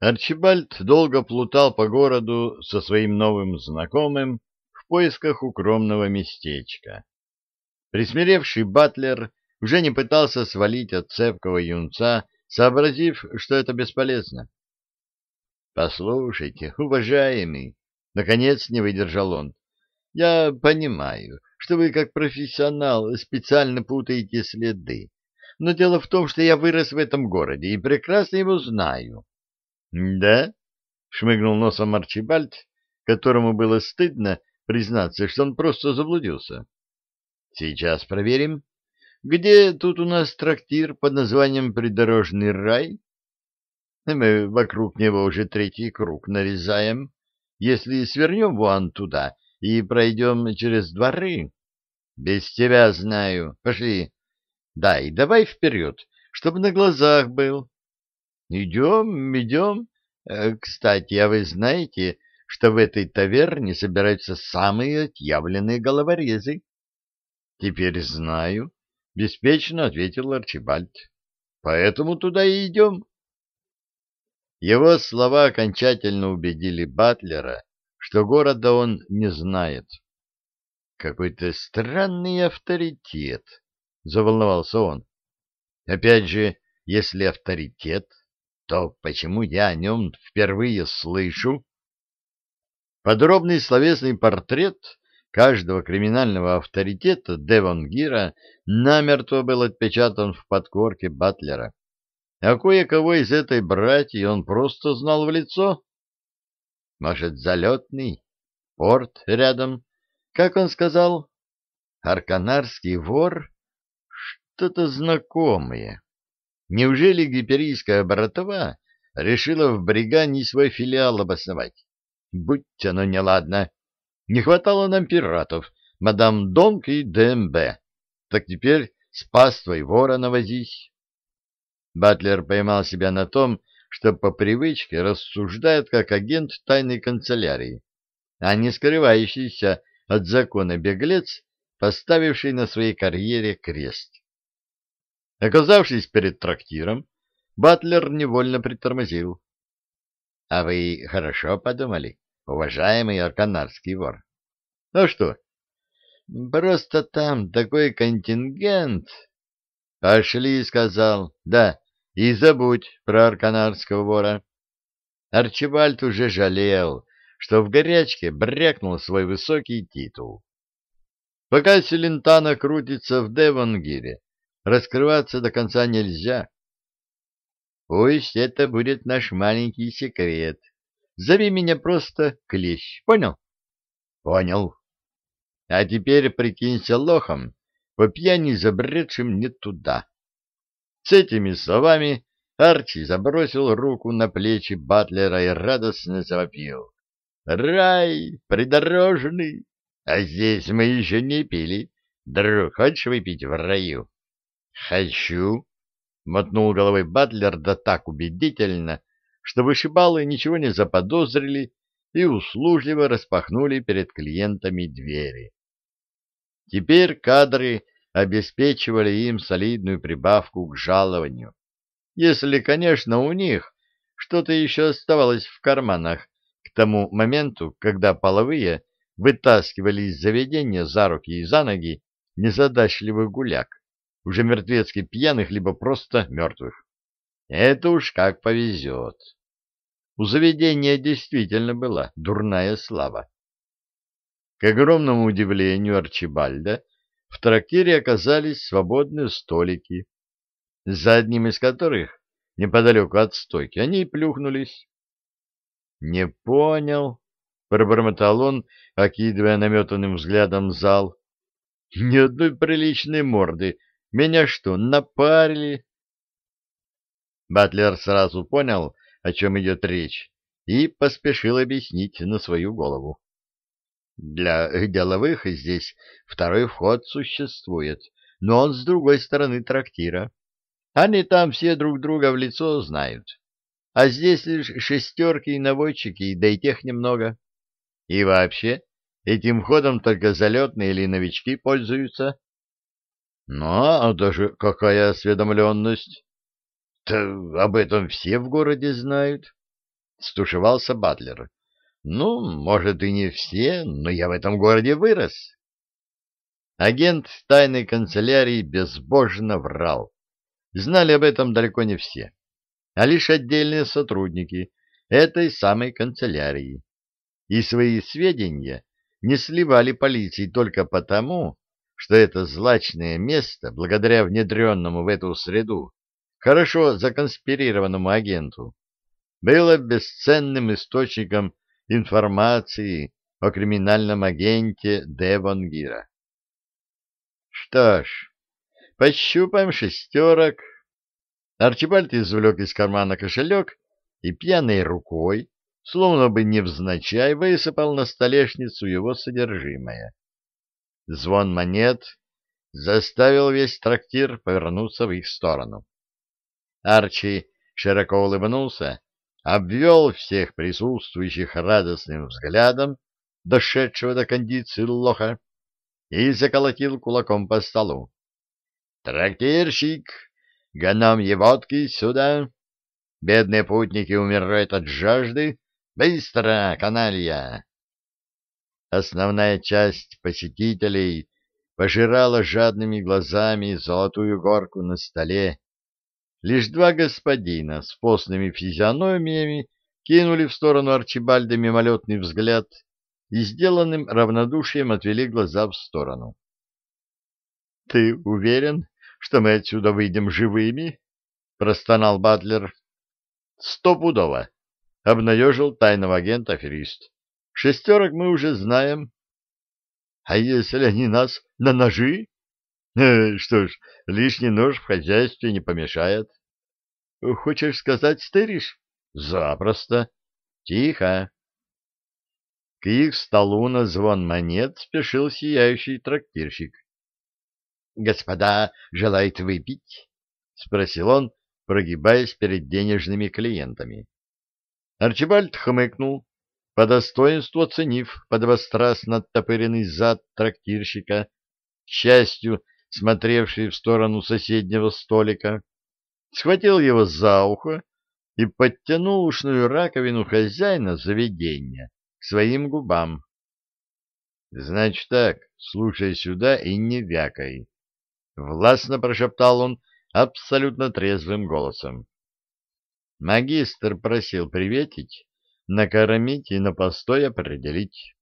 Арчибальд долго плутал по городу со своим новым знакомым в поисках укромного местечка. Присмиревший батлер уже не пытался свалить от цепкого юнца, сообразив, что это бесполезно. — Послушайте, уважаемый, — наконец не выдержал он, — я понимаю, что вы как профессионал специально путаете следы, но дело в том, что я вырос в этом городе и прекрасно его знаю. «Да?» — шмыгнул носом Арчибальд, которому было стыдно признаться, что он просто заблудился. «Сейчас проверим. Где тут у нас трактир под названием «Придорожный рай»?» Мы вокруг него уже третий круг нарезаем. Если свернем вон туда и пройдем через дворы... Без тебя знаю. Пошли. Да, и давай вперед, чтобы на глазах был. Идем, идем. Э, кстати, а вы знаете, что в этой таверне собираются самые отъявленные головорезы? Теперь знаю, беспечно ответил Арчибальд. Поэтому туда и идем. Его слова окончательно убедили Батлера, что города он не знает. Какой-то странный авторитет, заволновался он. Опять же, если авторитет, то почему я о нем впервые слышу? Подробный словесный портрет каждого криминального авторитета Девон Гира намертво был отпечатан в подкорке Батлера. А кое-кого из этой братьи он просто знал в лицо. Может, залетный? Порт рядом? Как он сказал? Арканарский вор? Что-то знакомое. Неужели гиперийская братва решила в Бригане свой филиал обосновать? Будь оно неладно. Не хватало нам пиратов, мадам Донг и ДМБ. Так теперь с паствой вора навозись. Батлер поймал себя на том, что по привычке рассуждает как агент тайной канцелярии, а не скрывающийся от закона беглец, поставивший на своей карьере крест. Оказавшись перед трактиром, Батлер невольно притормозил. — А вы хорошо подумали, уважаемый арканарский вор? — Ну что? — Просто там такой контингент. — Пошли, — сказал. — Да, и забудь про арканарского вора. Арчибальд уже жалел, что в горячке брякнул свой высокий титул. Пока Селентана крутится в Девонгире, раскрываться до конца нельзя. Пусть это будет наш маленький секрет. Зови меня просто Клещ, понял? Понял. А теперь прикинься лохом, по пьяни забредшим не туда. С этими словами Арчи забросил руку на плечи Батлера и радостно завопил. «Рай, придорожный! А здесь мы еще не пили. Друг, хочешь выпить в раю?» «Хочу!» — мотнул головой Батлер да так убедительно, что вышибалы ничего не заподозрили и услужливо распахнули перед клиентами двери. Теперь кадры обеспечивали им солидную прибавку к жалованию, если, конечно, у них что-то еще оставалось в карманах к тому моменту, когда половые вытаскивали из заведения за руки и за ноги незадачливых гуляк уже мертвецки пьяных, либо просто мертвых. Это уж как повезет. У заведения действительно была дурная слава. К огромному удивлению Арчибальда в трактире оказались свободные столики, за одним из которых, неподалеку от стойки, они и плюхнулись. — Не понял, — пробормотал он, окидывая наметанным взглядом зал. — Ни одной приличной морды меня что, напарили? Батлер сразу понял, о чем идет речь, и поспешил объяснить на свою голову. Для деловых здесь второй вход существует, но он с другой стороны трактира. Они там все друг друга в лицо знают. А здесь лишь шестерки и наводчики, да и тех немного. И вообще, этим ходом только залетные или новички пользуются. Ну, а даже какая осведомленность? Да об этом все в городе знают. Стушевался Батлер. Ну, может, и не все, но я в этом городе вырос. Агент тайной канцелярии безбожно врал. Знали об этом далеко не все, а лишь отдельные сотрудники этой самой канцелярии. И свои сведения не сливали полиции только потому, что это злачное место, благодаря внедренному в эту среду, хорошо законспирированному агенту, было бесценным источником информации о криминальном агенте Девон Гира. Что ж, пощупаем шестерок. Арчибальд извлек из кармана кошелек и пьяной рукой, словно бы невзначай, высыпал на столешницу его содержимое. Звон монет заставил весь трактир повернуться в их сторону. Арчи широко улыбнулся, обвел всех присутствующих радостным взглядом, дошедшего до кондиции лоха, и заколотил кулаком по столу. «Трактирщик, гономье водки сюда! Бедные путники умирают от жажды! Быстро, каналья!» Основная часть посетителей пожирала жадными глазами золотую горку на столе. Лишь два господина с постными физиономиями кинули в сторону Арчибальда мимолетный взгляд и сделанным равнодушием отвели глаза в сторону. — Ты уверен, что мы отсюда выйдем живыми? — простонал Батлер. — Стопудово! — обнадежил тайного агента аферист. — Шестерок мы уже знаем. — А если они нас на ножи? Э, — Что ж, лишний нож в хозяйстве не помешает. — Хочешь сказать, стыришь? — Запросто. — Тихо. К их столу на звон монет спешил сияющий трактирщик. — Господа, желает выпить? — спросил он, прогибаясь перед денежными клиентами. Арчибальд хмыкнул, по достоинству оценив подвострастно оттопыренный зад трактирщика, к счастью, смотревший в сторону соседнего столика, схватил его за ухо и подтянул ушную раковину хозяина заведения к своим губам. — Значит так, слушай сюда и не вякай, — властно прошептал он абсолютно трезвым голосом. Магистр просил приветить, накормить и на постой определить.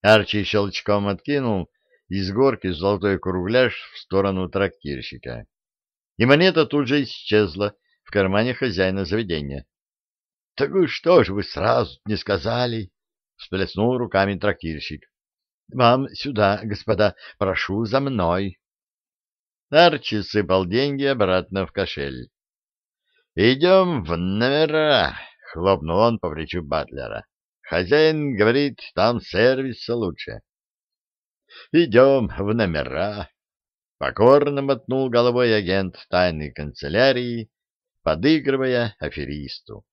Арчи щелчком откинул из горки золотой кругляш в сторону трактирщика, и монета тут же исчезла в кармане хозяина заведения. — Так что же вы сразу не сказали? — всплеснул руками трактирщик. — Вам сюда, господа, прошу за мной. Арчи сыпал деньги обратно в кошель. — Идем в номера, — хлопнул он по плечу Батлера. — Хозяин говорит, там сервиса лучше. — Идем в номера, — покорно мотнул головой агент тайной канцелярии, подыгрывая аферисту.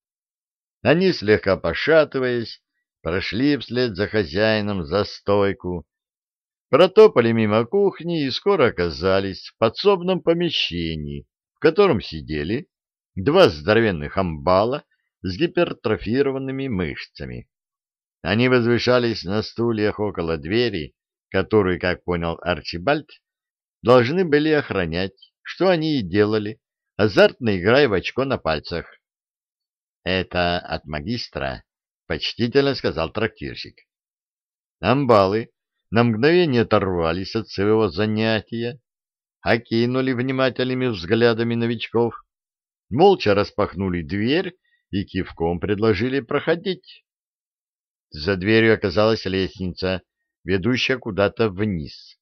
Они, слегка пошатываясь, прошли вслед за хозяином за стойку, протопали мимо кухни и скоро оказались в подсобном помещении, в котором сидели два здоровенных амбала с гипертрофированными мышцами. Они возвышались на стульях около двери, которую, как понял Арчибальд, должны были охранять, что они и делали, азартно играя в очко на пальцах. Это от магистра, — почтительно сказал трактирщик. Амбалы на мгновение оторвались от своего занятия, окинули внимательными взглядами новичков, молча распахнули дверь и кивком предложили проходить. За дверью оказалась лестница, ведущая куда-то вниз.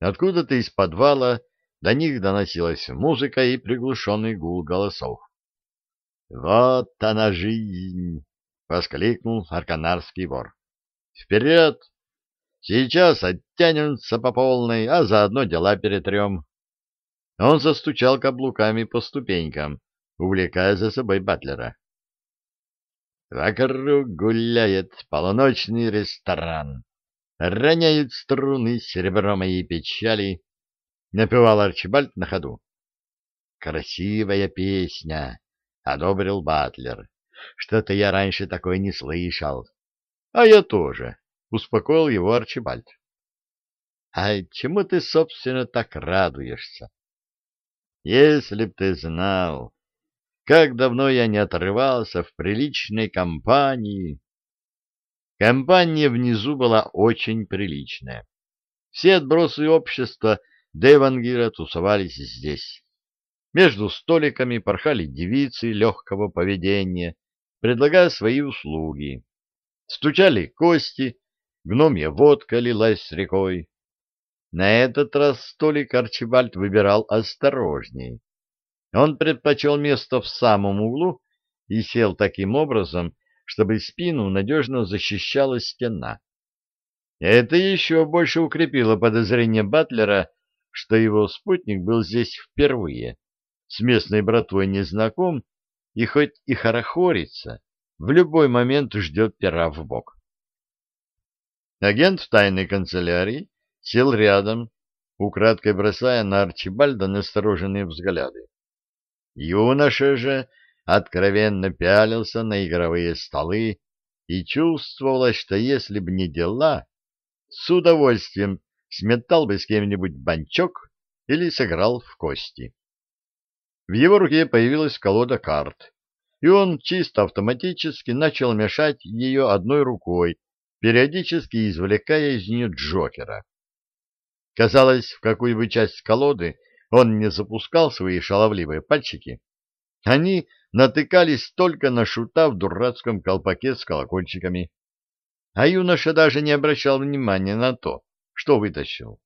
Откуда-то из подвала до них доносилась музыка и приглушенный гул голосов. «Вот она жизнь!» — воскликнул арканарский вор. «Вперед! Сейчас оттянемся по полной, а заодно дела перетрем». Он застучал каблуками по ступенькам, увлекая за собой Батлера. Вокруг гуляет полуночный ресторан. Роняют струны серебро моей печали. Напевал Арчибальд на ходу. Красивая песня, — одобрил Батлер. Что-то я раньше такое не слышал. — А я тоже, — успокоил его Арчибальд. — А чему ты, собственно, так радуешься? — Если б ты знал, как давно я не отрывался в приличной компании. Компания внизу была очень приличная. Все отбросы общества Девангира тусовались здесь. Между столиками порхали девицы легкого поведения, предлагая свои услуги. Стучали кости, гномья водка лилась с рекой. На этот раз столик Арчибальд выбирал осторожней. Он предпочел место в самом углу и сел таким образом, чтобы спину надежно защищала стена. Это еще больше укрепило подозрение Батлера, что его спутник был здесь впервые, с местной братвой не знаком, и хоть и хорохорится, в любой момент ждет пера в бок. Агент тайной канцелярии сел рядом, украдкой бросая на Арчибальда настороженные взгляды. Юноша же откровенно пялился на игровые столы, и чувствовалось, что если б не дела, с удовольствием сметал бы с кем-нибудь банчок или сыграл в кости. В его руке появилась колода карт, и он чисто автоматически начал мешать ее одной рукой, периодически извлекая из нее Джокера. Казалось, в какую бы часть колоды он не запускал свои шаловливые пальчики, они натыкались только на шута в дурацком колпаке с колокольчиками. А юноша даже не обращал внимания на то, что вытащил.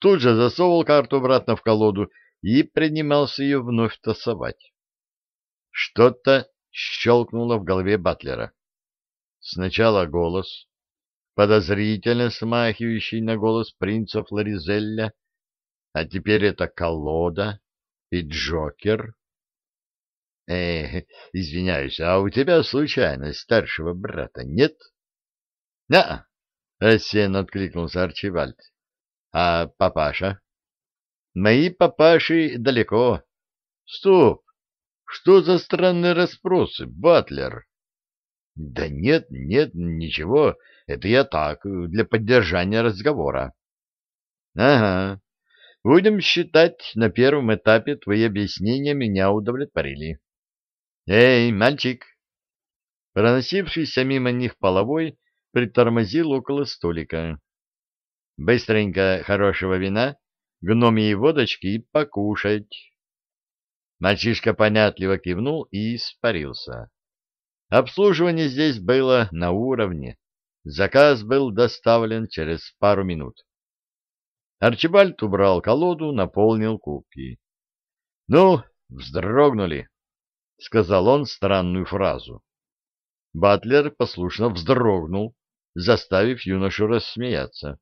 Тут же засовывал карту обратно в колоду и принимался ее вновь тасовать. Что-то щелкнуло в голове Батлера. Сначала голос, подозрительно смахивающий на голос принца Флоризелля, а теперь это колода и Джокер. Э, извиняюсь, а у тебя случайно старшего брата нет? — Да, — рассеянно откликнулся Арчибальд. — А папаша? — Мои папаши далеко. — Стоп! Что за странные расспросы, Батлер? — Да нет, нет, ничего. Это я так, для поддержания разговора. — Ага. Будем считать, на первом этапе твои объяснения меня удовлетворили. «Эй, мальчик!» Проносившийся мимо них половой притормозил около столика. «Быстренько хорошего вина, гномии водочки и покушать». Мальчишка понятливо кивнул и испарился. Обслуживание здесь было на уровне. Заказ был доставлен через пару минут. Арчибальд убрал колоду, наполнил кубки. — Ну, вздрогнули, — сказал он странную фразу. Батлер послушно вздрогнул, заставив юношу рассмеяться.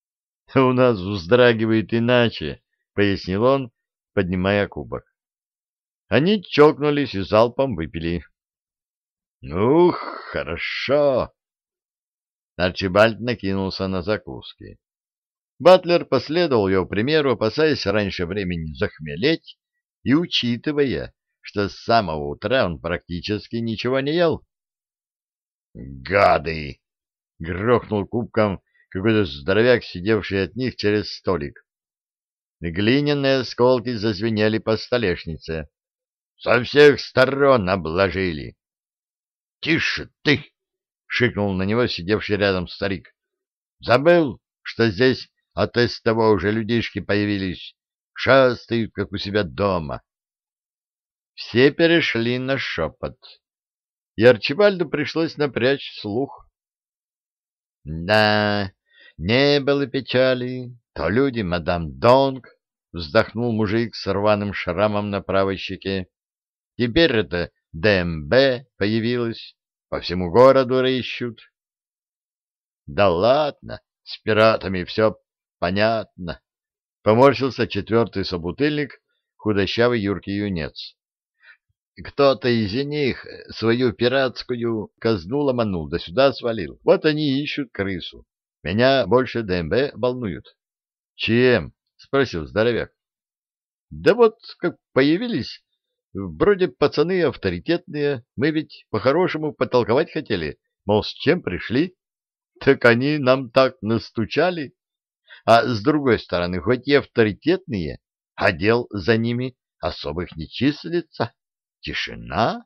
— У нас вздрагивает иначе, — пояснил он, поднимая кубок. Они чокнулись и залпом выпили. — Ух, хорошо! Арчибальд накинулся на закуски. Батлер последовал его примеру, опасаясь раньше времени захмелеть и учитывая, что с самого утра он практически ничего не ел. «Гады!» — грохнул кубком какой-то здоровяк, сидевший от них через столик. Глиняные осколки зазвенели по столешнице. Со всех сторон обложили. «Тише ты!» — шикнул на него сидевший рядом старик. «Забыл, что здесь от из того уже людишки появились, шастают, как у себя дома. Все перешли на шепот, и Арчибальду пришлось напрячь слух. Да, не было печали, то люди мадам Донг, вздохнул мужик с рваным шрамом на правой щеке. Теперь это ДМБ появилось, по всему городу рыщут. Да ладно, с пиратами все Понятно. Поморщился четвертый собутыльник, худощавый юркий юнец. Кто-то из них свою пиратскую казну ломанул, да сюда свалил. Вот они ищут крысу. Меня больше ДМБ волнуют. — Чем? — спросил здоровяк. — Да вот как появились, Вроде пацаны авторитетные, мы ведь по-хорошему потолковать хотели, мол, с чем пришли. Так они нам так настучали. А с другой стороны, хоть и авторитетные, а дел за ними особых не числится. Тишина.